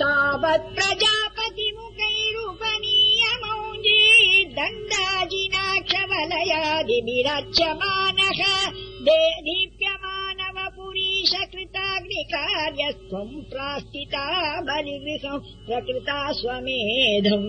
तावत् प्रजापतिमुखैरुपनीयमौञ्जी दण्डाजिनाक्षवलयादिभिरच्यमानः दीप्यमानव दीप्यमानव पुरीशकृताग्निकार्यत्वम् प्रास्थिता बलिगृहम् प्रकृता स्वमेधम्